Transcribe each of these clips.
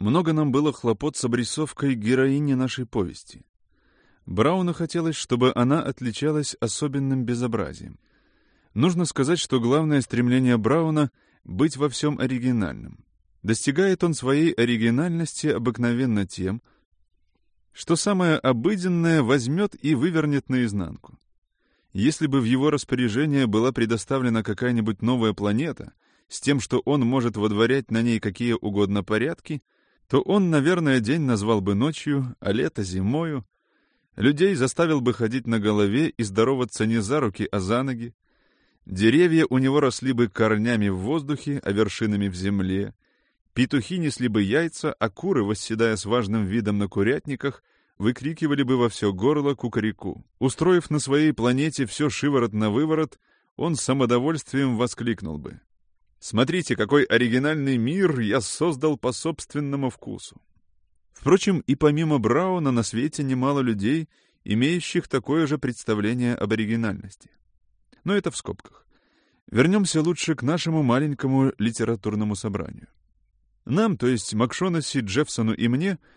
Много нам было хлопот с обрисовкой героини нашей повести. Брауну хотелось, чтобы она отличалась особенным безобразием. Нужно сказать, что главное стремление Брауна — быть во всем оригинальным. Достигает он своей оригинальности обыкновенно тем, что самое обыденное возьмет и вывернет наизнанку. Если бы в его распоряжение была предоставлена какая-нибудь новая планета с тем, что он может водворять на ней какие угодно порядки, то он, наверное, день назвал бы ночью, а лето — зимою, людей заставил бы ходить на голове и здороваться не за руки, а за ноги, деревья у него росли бы корнями в воздухе, а вершинами в земле, петухи несли бы яйца, а куры, восседая с важным видом на курятниках, выкрикивали бы во все горло кукареку. Устроив на своей планете все шиворот на выворот, он с самодовольствием воскликнул бы. «Смотрите, какой оригинальный мир я создал по собственному вкусу!» Впрочем, и помимо Брауна на свете немало людей, имеющих такое же представление об оригинальности. Но это в скобках. Вернемся лучше к нашему маленькому литературному собранию. Нам, то есть Макшонаси, Джеффсону и мне —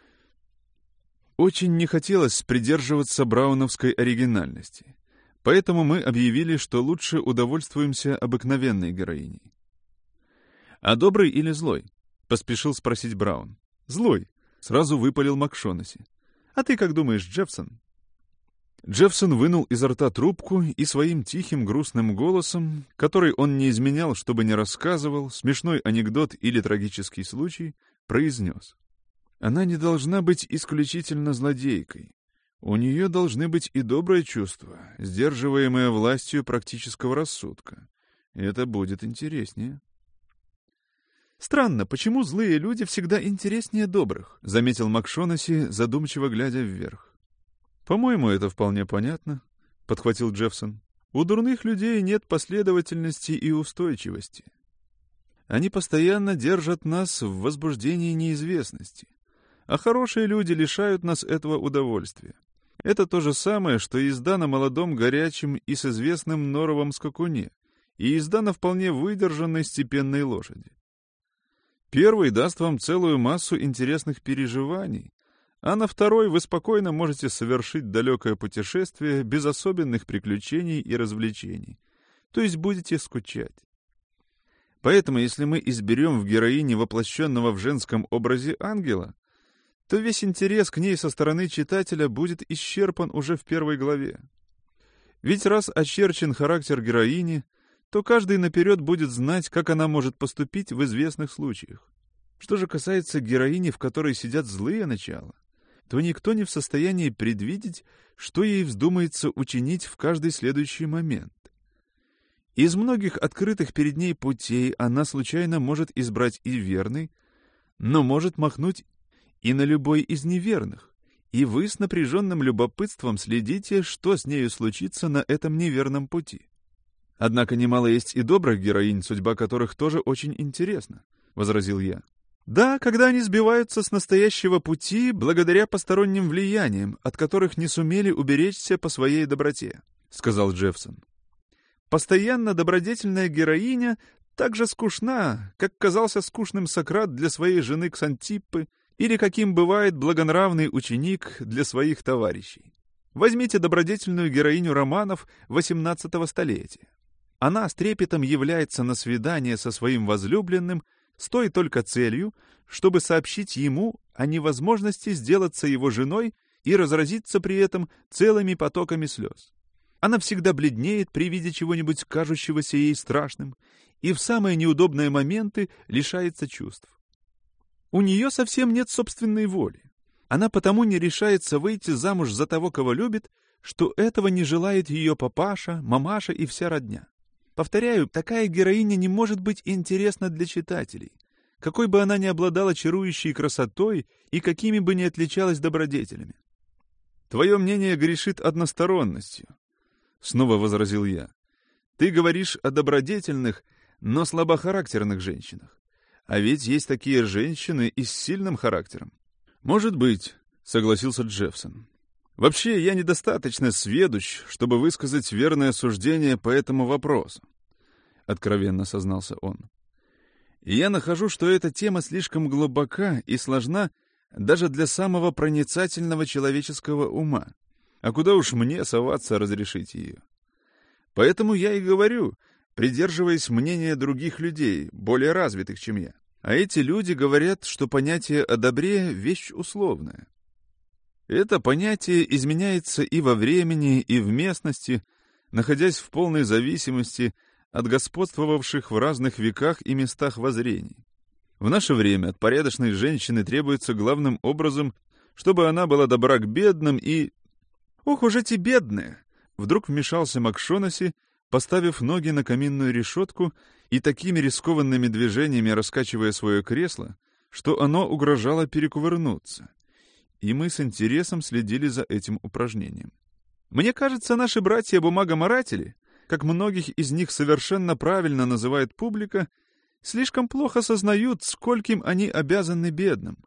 очень не хотелось придерживаться брауновской оригинальности, поэтому мы объявили, что лучше удовольствуемся обыкновенной героиней. «А добрый или злой?» — поспешил спросить Браун. «Злой», — сразу выпалил Макшонаси. «А ты как думаешь, Джеффсон?» Джеффсон вынул изо рта трубку и своим тихим грустным голосом, который он не изменял, чтобы не рассказывал, смешной анекдот или трагический случай, произнес. Она не должна быть исключительно злодейкой. У нее должны быть и добрые чувства, сдерживаемые властью практического рассудка. Это будет интереснее. «Странно, почему злые люди всегда интереснее добрых?» — заметил Макшонаси, задумчиво глядя вверх. «По-моему, это вполне понятно», — подхватил Джеффсон. «У дурных людей нет последовательности и устойчивости. Они постоянно держат нас в возбуждении неизвестности а хорошие люди лишают нас этого удовольствия. Это то же самое, что езда на молодом, горячем и с известным норовом скакуне, и езда на вполне выдержанной степенной лошади. Первый даст вам целую массу интересных переживаний, а на второй вы спокойно можете совершить далекое путешествие без особенных приключений и развлечений, то есть будете скучать. Поэтому, если мы изберем в героине воплощенного в женском образе ангела, то весь интерес к ней со стороны читателя будет исчерпан уже в первой главе. Ведь раз очерчен характер героини, то каждый наперед будет знать, как она может поступить в известных случаях. Что же касается героини, в которой сидят злые начала, то никто не в состоянии предвидеть, что ей вздумается учинить в каждый следующий момент. Из многих открытых перед ней путей она случайно может избрать и верный, но может махнуть и на любой из неверных, и вы с напряженным любопытством следите, что с нею случится на этом неверном пути. Однако немало есть и добрых героинь, судьба которых тоже очень интересна, — возразил я. Да, когда они сбиваются с настоящего пути благодаря посторонним влияниям, от которых не сумели уберечься по своей доброте, — сказал Джеффсон. Постоянно добродетельная героиня так же скучна, как казался скучным Сократ для своей жены Ксантиппы или каким бывает благонравный ученик для своих товарищей. Возьмите добродетельную героиню романов XVIII столетия. Она с трепетом является на свидание со своим возлюбленным с той только целью, чтобы сообщить ему о невозможности сделаться его женой и разразиться при этом целыми потоками слез. Она всегда бледнеет при виде чего-нибудь кажущегося ей страшным и в самые неудобные моменты лишается чувств. У нее совсем нет собственной воли. Она потому не решается выйти замуж за того, кого любит, что этого не желает ее папаша, мамаша и вся родня. Повторяю, такая героиня не может быть интересна для читателей, какой бы она ни обладала чарующей красотой и какими бы ни отличалась добродетелями. «Твое мнение грешит односторонностью», — снова возразил я. «Ты говоришь о добродетельных, но слабохарактерных женщинах. А ведь есть такие женщины и с сильным характером. Может быть, согласился Джеффсон. Вообще, я недостаточно сведущ, чтобы высказать верное суждение по этому вопросу, откровенно сознался он. И я нахожу, что эта тема слишком глубока и сложна даже для самого проницательного человеческого ума. А куда уж мне соваться разрешить ее? Поэтому я и говорю, придерживаясь мнения других людей, более развитых, чем я. А эти люди говорят, что понятие о добре — вещь условная. Это понятие изменяется и во времени, и в местности, находясь в полной зависимости от господствовавших в разных веках и местах воззрений. В наше время от порядочной женщины требуется главным образом, чтобы она была добра к бедным и... «Ох уж эти бедные!» Вдруг вмешался Макшонаси, поставив ноги на каминную решетку и такими рискованными движениями раскачивая свое кресло, что оно угрожало перекувырнуться. И мы с интересом следили за этим упражнением. Мне кажется, наши братья-бумагоморатели, как многих из них совершенно правильно называет публика, слишком плохо сознают, скольким они обязаны бедным.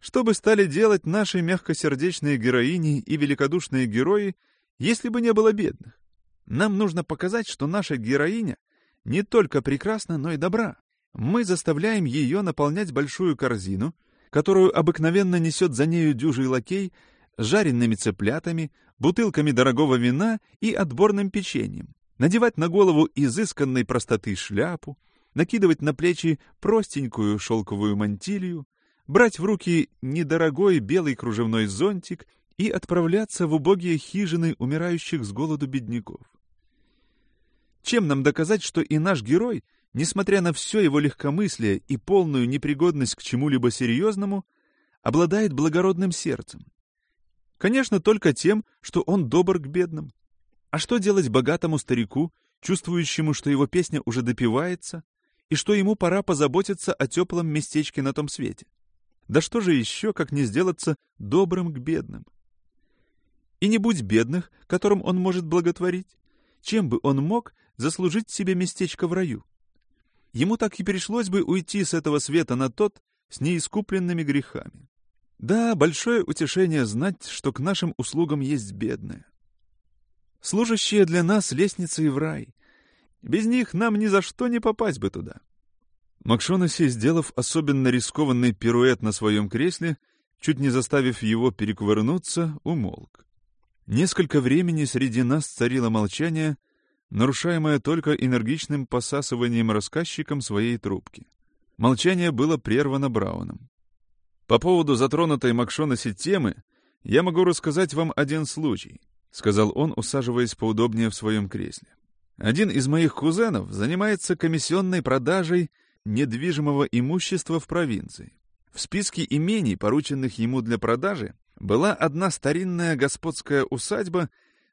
Что бы стали делать наши мягкосердечные героини и великодушные герои, если бы не было бедных? Нам нужно показать, что наша героиня не только прекрасна, но и добра. Мы заставляем ее наполнять большую корзину, которую обыкновенно несет за нею дюжий лакей, жареными цыплятами, бутылками дорогого вина и отборным печеньем, надевать на голову изысканной простоты шляпу, накидывать на плечи простенькую шелковую мантилью, брать в руки недорогой белый кружевной зонтик и отправляться в убогие хижины умирающих с голоду бедняков. Чем нам доказать, что и наш герой, несмотря на все его легкомыслие и полную непригодность к чему-либо серьезному, обладает благородным сердцем? Конечно, только тем, что он добр к бедным. А что делать богатому старику, чувствующему, что его песня уже допивается, и что ему пора позаботиться о теплом местечке на том свете? Да что же еще, как не сделаться добрым к бедным? И не будь бедных, которым он может благотворить, чем бы он мог заслужить себе местечко в раю? Ему так и пришлось бы уйти с этого света на тот с неискупленными грехами. Да, большое утешение знать, что к нашим услугам есть бедные. Служащие для нас лестницей в рай. Без них нам ни за что не попасть бы туда. Макшонаси, сделав особенно рискованный пируэт на своем кресле, чуть не заставив его перекувырнуться, умолк. Несколько времени среди нас царило молчание, нарушаемое только энергичным посасыванием рассказчиком своей трубки. Молчание было прервано Брауном. «По поводу затронутой Макшонаси темы я могу рассказать вам один случай», — сказал он, усаживаясь поудобнее в своем кресле. «Один из моих кузенов занимается комиссионной продажей недвижимого имущества в провинции. В списке имений, порученных ему для продажи, была одна старинная господская усадьба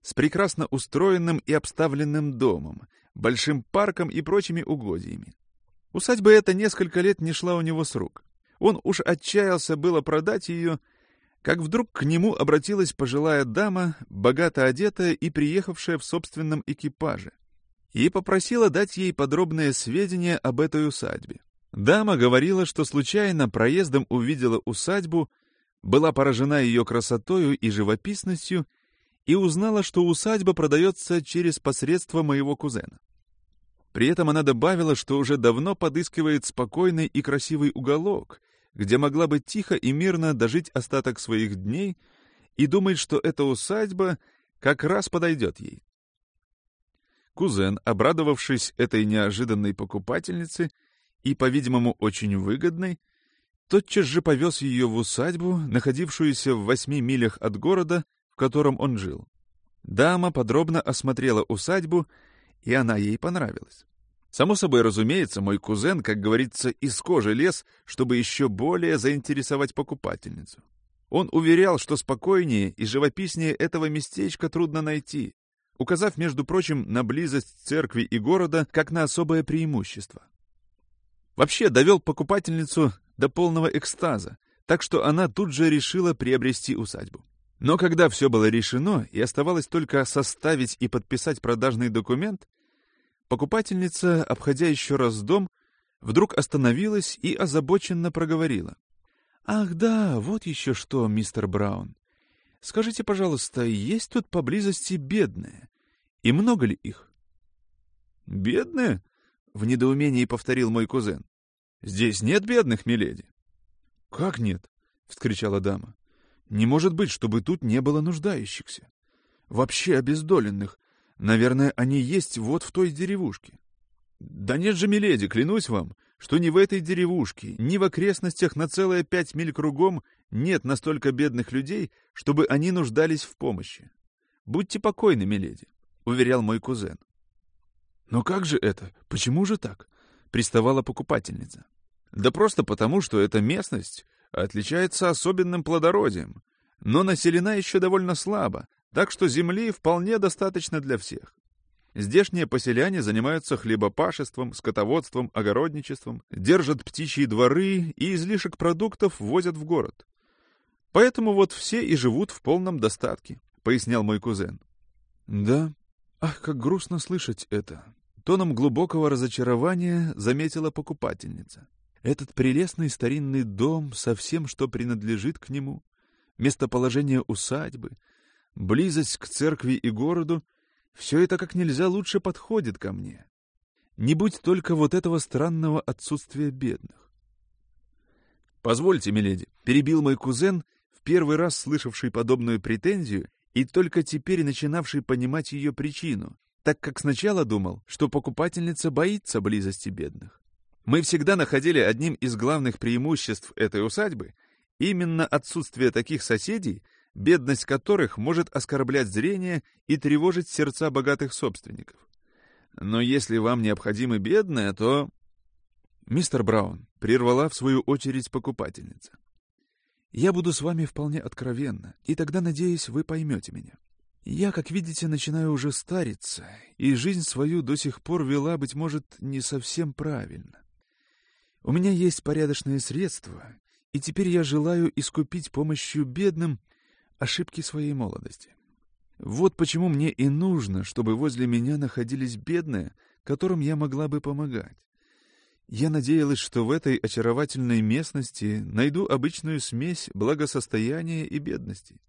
с прекрасно устроенным и обставленным домом, большим парком и прочими угодьями. Усадьба эта несколько лет не шла у него с рук. Он уж отчаялся было продать ее, как вдруг к нему обратилась пожилая дама, богато одетая и приехавшая в собственном экипаже, и попросила дать ей подробные сведения об этой усадьбе. Дама говорила, что случайно проездом увидела усадьбу, была поражена ее красотою и живописностью и узнала, что усадьба продается через посредство моего кузена. При этом она добавила, что уже давно подыскивает спокойный и красивый уголок, где могла бы тихо и мирно дожить остаток своих дней, и думает, что эта усадьба как раз подойдет ей. Кузен, обрадовавшись этой неожиданной покупательнице и, по-видимому, очень выгодной, тотчас же повез ее в усадьбу, находившуюся в восьми милях от города, в котором он жил. Дама подробно осмотрела усадьбу, и она ей понравилась. Само собой разумеется, мой кузен, как говорится, из кожи лез, чтобы еще более заинтересовать покупательницу. Он уверял, что спокойнее и живописнее этого местечка трудно найти, указав, между прочим, на близость церкви и города как на особое преимущество. Вообще довел покупательницу до полного экстаза, так что она тут же решила приобрести усадьбу. Но когда все было решено и оставалось только составить и подписать продажный документ, покупательница, обходя еще раз дом, вдруг остановилась и озабоченно проговорила. «Ах да, вот еще что, мистер Браун. Скажите, пожалуйста, есть тут поблизости бедные? И много ли их?» «Бедные?» — в недоумении повторил мой кузен. Здесь нет бедных, миледи. Как нет? вскричала дама. Не может быть, чтобы тут не было нуждающихся. Вообще обездоленных. Наверное, они есть вот в той деревушке. Да нет же, миледи, клянусь вам, что ни в этой деревушке, ни в окрестностях на целые пять миль кругом нет настолько бедных людей, чтобы они нуждались в помощи. Будьте покойны, миледи, — уверял мой кузен. «Но как же это? Почему же так?» — приставала покупательница. «Да просто потому, что эта местность отличается особенным плодородием, но населена еще довольно слабо, так что земли вполне достаточно для всех. Здешние поселяне занимаются хлебопашеством, скотоводством, огородничеством, держат птичьи дворы и излишек продуктов возят в город. Поэтому вот все и живут в полном достатке, — пояснял мой кузен. Да, ах, как грустно слышать это. Тоном глубокого разочарования заметила покупательница. Этот прелестный старинный дом со всем, что принадлежит к нему, местоположение усадьбы, близость к церкви и городу — все это как нельзя лучше подходит ко мне. Не будь только вот этого странного отсутствия бедных. «Позвольте, миледи», — перебил мой кузен, в первый раз слышавший подобную претензию и только теперь начинавший понимать ее причину, так как сначала думал, что покупательница боится близости бедных. Мы всегда находили одним из главных преимуществ этой усадьбы именно отсутствие таких соседей, бедность которых может оскорблять зрение и тревожить сердца богатых собственников. Но если вам необходимы бедные, то... Мистер Браун прервала в свою очередь покупательница. Я буду с вами вполне откровенна, и тогда, надеюсь, вы поймете меня. Я, как видите, начинаю уже стариться, и жизнь свою до сих пор вела, быть может, не совсем правильно. У меня есть порядочные средства, и теперь я желаю искупить помощью бедным ошибки своей молодости. Вот почему мне и нужно, чтобы возле меня находились бедные, которым я могла бы помогать. Я надеялась, что в этой очаровательной местности найду обычную смесь благосостояния и бедности.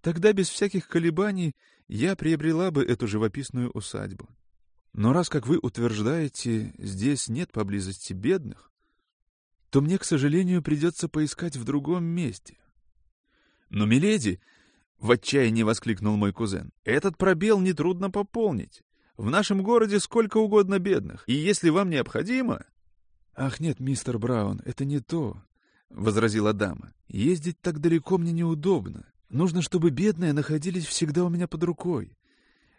Тогда без всяких колебаний я приобрела бы эту живописную усадьбу. Но раз, как вы утверждаете, здесь нет поблизости бедных, то мне, к сожалению, придется поискать в другом месте. «Но, миледи!» — в отчаянии воскликнул мой кузен. «Этот пробел нетрудно пополнить. В нашем городе сколько угодно бедных, и если вам необходимо...» «Ах нет, мистер Браун, это не то», — возразила дама. «Ездить так далеко мне неудобно. Нужно, чтобы бедные находились всегда у меня под рукой.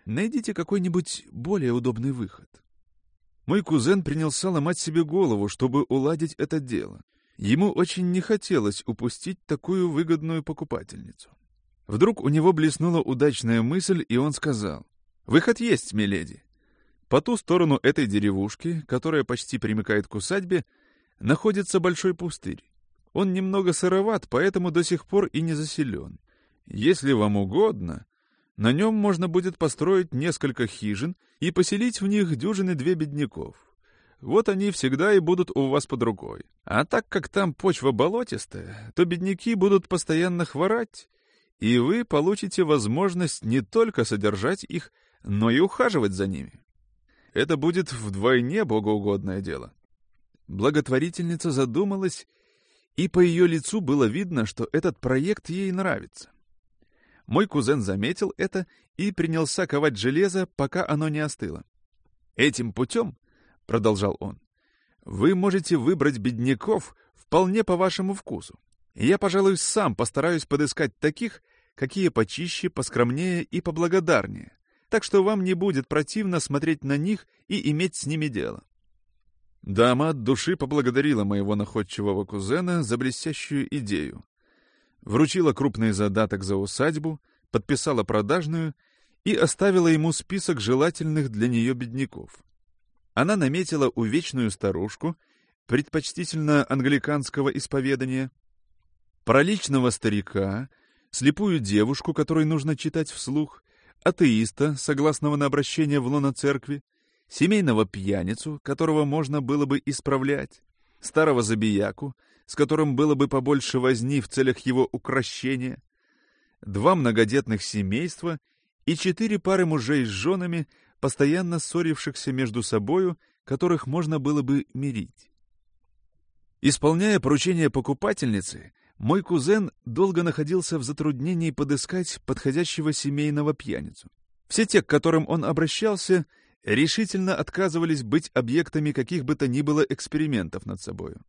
Найдите какой-нибудь более удобный выход». Мой кузен принялся ломать себе голову, чтобы уладить это дело. Ему очень не хотелось упустить такую выгодную покупательницу. Вдруг у него блеснула удачная мысль, и он сказал, «Выход есть, миледи. По ту сторону этой деревушки, которая почти примыкает к усадьбе, находится большой пустырь. Он немного сыроват, поэтому до сих пор и не заселен. Если вам угодно, на нем можно будет построить несколько хижин и поселить в них дюжины две бедняков. Вот они всегда и будут у вас под рукой. А так как там почва болотистая, то бедняки будут постоянно хворать, и вы получите возможность не только содержать их, но и ухаживать за ними. Это будет вдвойне богоугодное дело. Благотворительница задумалась, и по ее лицу было видно, что этот проект ей нравится. Мой кузен заметил это и принялся ковать железо, пока оно не остыло. Этим путем — продолжал он, — «вы можете выбрать бедняков вполне по вашему вкусу. Я, пожалуй, сам постараюсь подыскать таких, какие почище, поскромнее и поблагодарнее, так что вам не будет противно смотреть на них и иметь с ними дело». Дама от души поблагодарила моего находчивого кузена за блестящую идею. Вручила крупный задаток за усадьбу, подписала продажную и оставила ему список желательных для нее бедняков. Она наметила увечную старушку, предпочтительно англиканского исповедания, проличного старика, слепую девушку, которой нужно читать вслух, атеиста, согласного на обращение в лоно церкви, семейного пьяницу, которого можно было бы исправлять, старого забияку, с которым было бы побольше возни в целях его укрощения, два многодетных семейства и четыре пары мужей с женами, постоянно ссорившихся между собою, которых можно было бы мирить. Исполняя поручение покупательницы, мой кузен долго находился в затруднении подыскать подходящего семейного пьяницу. Все те, к которым он обращался, решительно отказывались быть объектами каких бы то ни было экспериментов над собою.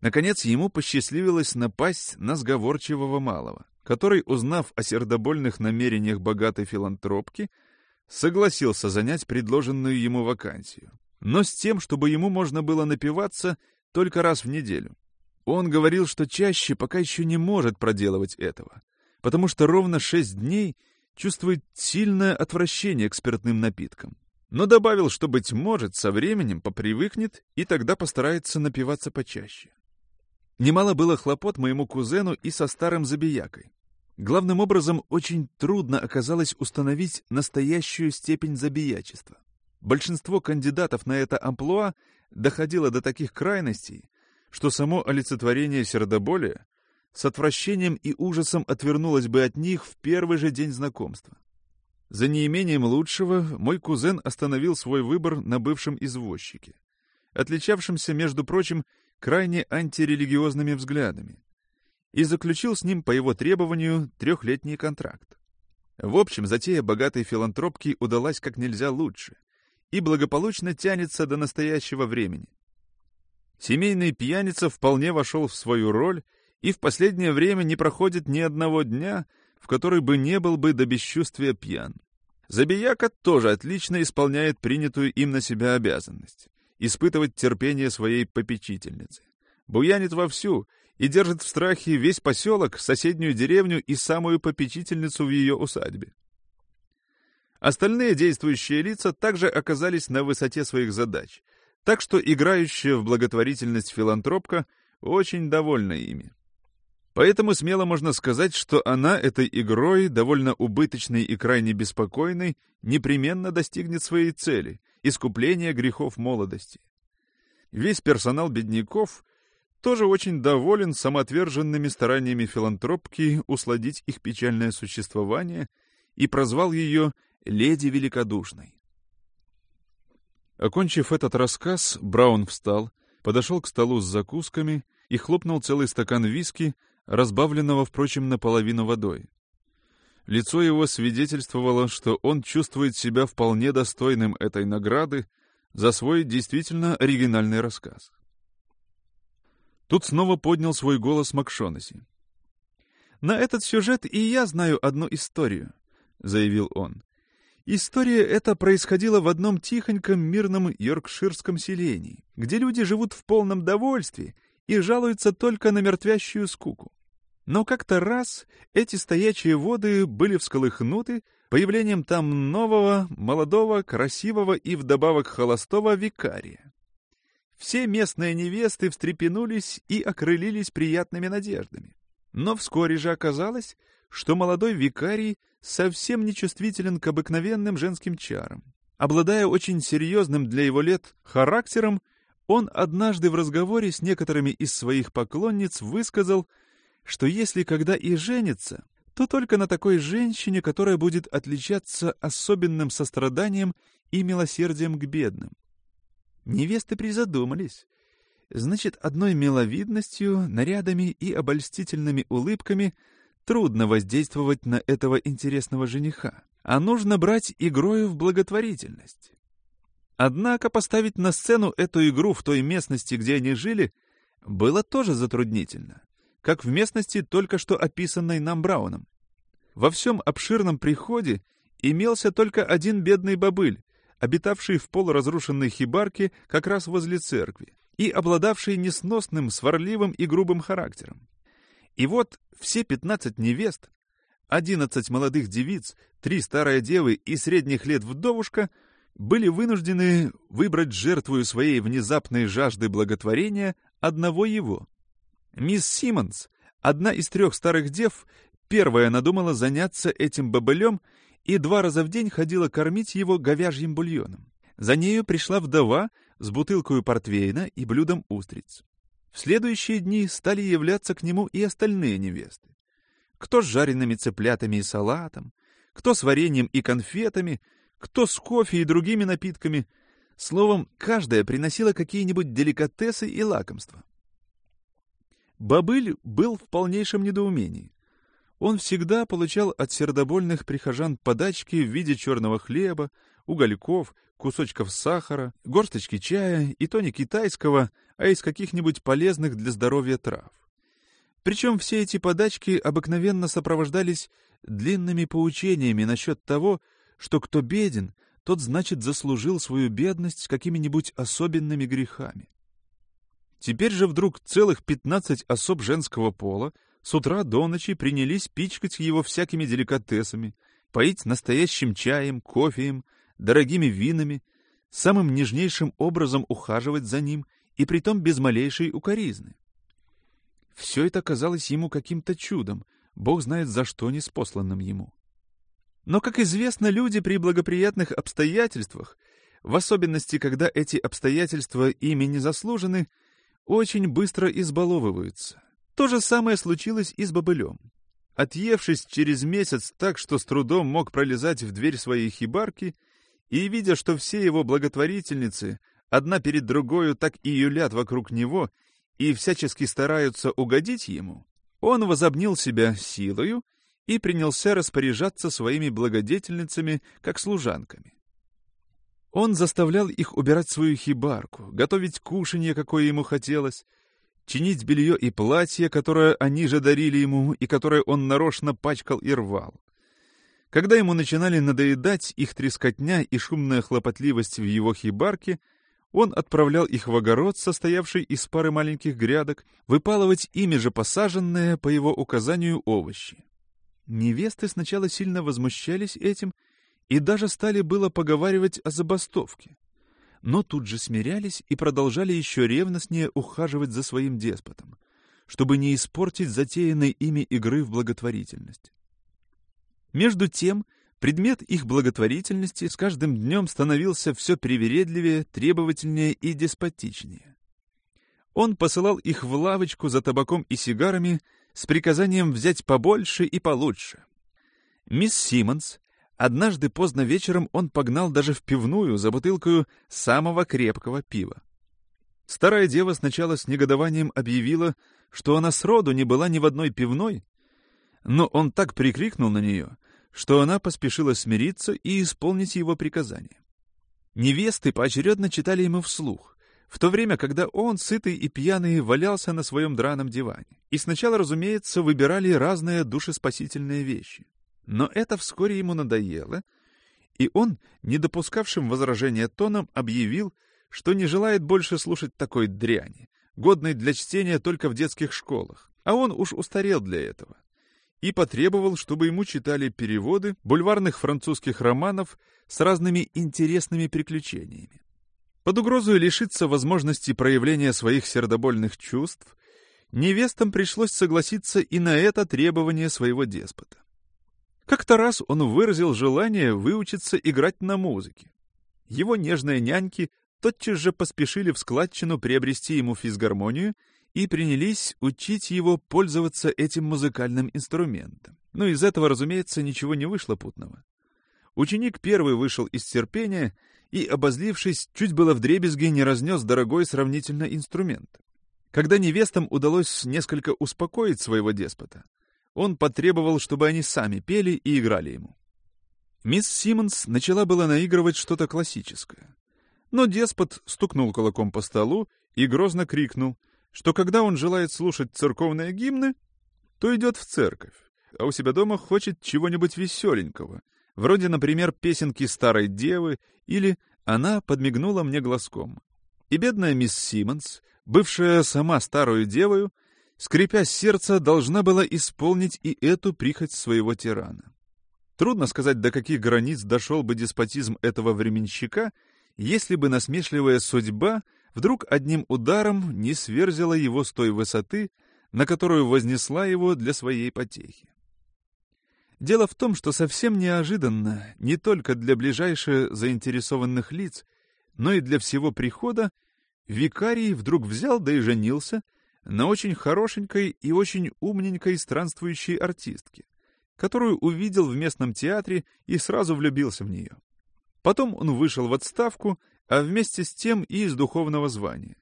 Наконец, ему посчастливилось напасть на сговорчивого малого, который, узнав о сердобольных намерениях богатой филантропки, согласился занять предложенную ему вакансию, но с тем, чтобы ему можно было напиваться только раз в неделю. Он говорил, что чаще пока еще не может проделывать этого, потому что ровно шесть дней чувствует сильное отвращение к спиртным напиткам. Но добавил, что, быть может, со временем попривыкнет и тогда постарается напиваться почаще. Немало было хлопот моему кузену и со старым забиякой. Главным образом, очень трудно оказалось установить настоящую степень забиячества. Большинство кандидатов на это амплуа доходило до таких крайностей, что само олицетворение сердоболия с отвращением и ужасом отвернулось бы от них в первый же день знакомства. За неимением лучшего мой кузен остановил свой выбор на бывшем извозчике, отличавшемся, между прочим, крайне антирелигиозными взглядами, и заключил с ним по его требованию трехлетний контракт. В общем, затея богатой филантропки удалась как нельзя лучше и благополучно тянется до настоящего времени. Семейный пьяница вполне вошел в свою роль и в последнее время не проходит ни одного дня, в который бы не был бы до бесчувствия пьян. Забияка тоже отлично исполняет принятую им на себя обязанность — испытывать терпение своей попечительницы. Буянит вовсю и держит в страхе весь поселок, соседнюю деревню и самую попечительницу в ее усадьбе. Остальные действующие лица также оказались на высоте своих задач, так что играющая в благотворительность филантропка очень довольна ими. Поэтому смело можно сказать, что она этой игрой, довольно убыточной и крайне беспокойной, непременно достигнет своей цели — искупления грехов молодости. Весь персонал бедняков тоже очень доволен самоотверженными стараниями филантропки усладить их печальное существование и прозвал ее «Леди Великодушной». Окончив этот рассказ, Браун встал, подошел к столу с закусками и хлопнул целый стакан виски, разбавленного, впрочем, наполовину водой. Лицо его свидетельствовало, что он чувствует себя вполне достойным этой награды за свой действительно оригинальный рассказ. Тут снова поднял свой голос Макшонаси. «На этот сюжет и я знаю одну историю», — заявил он. «История эта происходила в одном тихоньком мирном йоркширском селении, где люди живут в полном довольстве и жалуются только на мертвящую скуку. Но как-то раз эти стоячие воды были всколыхнуты появлением там нового, молодого, красивого и вдобавок холостого викария. Все местные невесты встрепенулись и окрылились приятными надеждами. Но вскоре же оказалось, что молодой викарий совсем не чувствителен к обыкновенным женским чарам. Обладая очень серьезным для его лет характером, он однажды в разговоре с некоторыми из своих поклонниц высказал, что если когда и женится, то только на такой женщине, которая будет отличаться особенным состраданием и милосердием к бедным. Невесты призадумались. Значит, одной миловидностью, нарядами и обольстительными улыбками трудно воздействовать на этого интересного жениха, а нужно брать игрою в благотворительность. Однако поставить на сцену эту игру в той местности, где они жили, было тоже затруднительно, как в местности, только что описанной нам Брауном. Во всем обширном приходе имелся только один бедный бобыль, обитавший в полуразрушенной хибарке как раз возле церкви и обладавший несносным, сварливым и грубым характером. И вот все пятнадцать невест, одиннадцать молодых девиц, три старые девы и средних лет вдовушка были вынуждены выбрать жертвую своей внезапной жажды благотворения одного его. Мисс Симмонс, одна из трех старых дев, первая надумала заняться этим бобылем и два раза в день ходила кормить его говяжьим бульоном. За нею пришла вдова с бутылкой портвейна и блюдом устриц. В следующие дни стали являться к нему и остальные невесты. Кто с жареными цыплятами и салатом, кто с вареньем и конфетами, кто с кофе и другими напитками. Словом, каждая приносила какие-нибудь деликатесы и лакомства. Бобыль был в полнейшем недоумении. Он всегда получал от сердобольных прихожан подачки в виде черного хлеба, угольков, кусочков сахара, горсточки чая, и то не китайского, а из каких-нибудь полезных для здоровья трав. Причем все эти подачки обыкновенно сопровождались длинными поучениями насчет того, что кто беден, тот, значит, заслужил свою бедность какими-нибудь особенными грехами. Теперь же вдруг целых пятнадцать особ женского пола с утра до ночи принялись пичкать его всякими деликатесами, поить настоящим чаем, кофеем, дорогими винами, самым нежнейшим образом ухаживать за ним и притом без малейшей укоризны. Все это казалось ему каким-то чудом, бог знает за что неспосланным ему. Но, как известно, люди при благоприятных обстоятельствах, в особенности, когда эти обстоятельства ими не заслужены, очень быстро избаловываются. То же самое случилось и с бобылем. Отъевшись через месяц так, что с трудом мог пролезать в дверь своей хибарки, и видя, что все его благотворительницы, одна перед другою, так и юлят вокруг него и всячески стараются угодить ему, он возобнил себя силою и принялся распоряжаться своими благодетельницами, как служанками. Он заставлял их убирать свою хибарку, готовить кушанье, какое ему хотелось, чинить белье и платье, которое они же дарили ему и которое он нарочно пачкал и рвал. Когда ему начинали надоедать их трескотня и шумная хлопотливость в его хибарке, он отправлял их в огород, состоявший из пары маленьких грядок, выпалывать ими же посаженные по его указанию овощи. Невесты сначала сильно возмущались этим и даже стали было поговаривать о забастовке. Но тут же смирялись и продолжали еще ревностнее ухаживать за своим деспотом, чтобы не испортить затеянной ими игры в благотворительность. Между тем, предмет их благотворительности с каждым днем становился все привередливее, требовательнее и деспотичнее. Он посылал их в лавочку за табаком и сигарами с приказанием взять побольше и получше. Мисс Симмонс Однажды поздно вечером он погнал даже в пивную за бутылкою самого крепкого пива. Старая дева сначала с негодованием объявила, что она сроду не была ни в одной пивной, но он так прикрикнул на нее, что она поспешила смириться и исполнить его приказание. Невесты поочередно читали ему вслух, в то время, когда он, сытый и пьяный, валялся на своем драном диване. И сначала, разумеется, выбирали разные душеспасительные вещи. Но это вскоре ему надоело, и он, не допускавшим возражения тоном, объявил, что не желает больше слушать такой дряни, годной для чтения только в детских школах, а он уж устарел для этого, и потребовал, чтобы ему читали переводы бульварных французских романов с разными интересными приключениями. Под угрозой лишиться возможности проявления своих сердобольных чувств, невестам пришлось согласиться и на это требование своего деспота. Как-то раз он выразил желание выучиться играть на музыке. Его нежные няньки тотчас же поспешили в складчину приобрести ему физгармонию и принялись учить его пользоваться этим музыкальным инструментом. Но из этого, разумеется, ничего не вышло путного. Ученик первый вышел из терпения и, обозлившись, чуть было вдребезги не разнес дорогой сравнительно инструмент. Когда невестам удалось несколько успокоить своего деспота, он потребовал, чтобы они сами пели и играли ему. Мисс Симмонс начала было наигрывать что-то классическое. Но деспот стукнул кулаком по столу и грозно крикнул, что когда он желает слушать церковные гимны, то идет в церковь, а у себя дома хочет чего-нибудь веселенького, вроде, например, песенки старой девы или «Она подмигнула мне глазком». И бедная мисс Симмонс, бывшая сама старую девою, скрипя сердце, должна была исполнить и эту прихоть своего тирана. Трудно сказать, до каких границ дошел бы деспотизм этого временщика, если бы насмешливая судьба вдруг одним ударом не сверзила его с той высоты, на которую вознесла его для своей потехи. Дело в том, что совсем неожиданно, не только для ближайших заинтересованных лиц, но и для всего прихода, викарий вдруг взял да и женился — на очень хорошенькой и очень умненькой странствующей артистке, которую увидел в местном театре и сразу влюбился в нее. Потом он вышел в отставку, а вместе с тем и из духовного звания.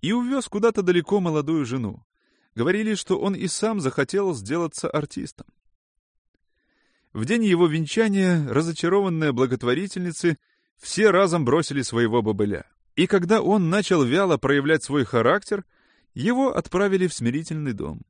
И увез куда-то далеко молодую жену, говорили, что он и сам захотел сделаться артистом. В день его венчания разочарованные благотворительницы все разом бросили своего бобыля. И когда он начал вяло проявлять свой характер, его отправили в смирительный дом.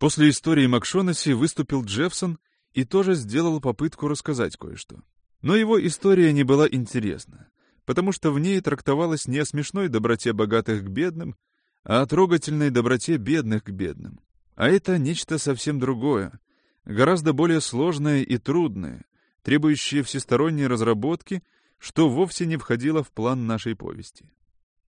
После истории Макшонаси выступил Джеффсон и тоже сделал попытку рассказать кое-что. Но его история не была интересна, потому что в ней трактовалось не о смешной доброте богатых к бедным, а о трогательной доброте бедных к бедным. А это нечто совсем другое, гораздо более сложное и трудное, требующее всесторонней разработки, что вовсе не входило в план нашей повести.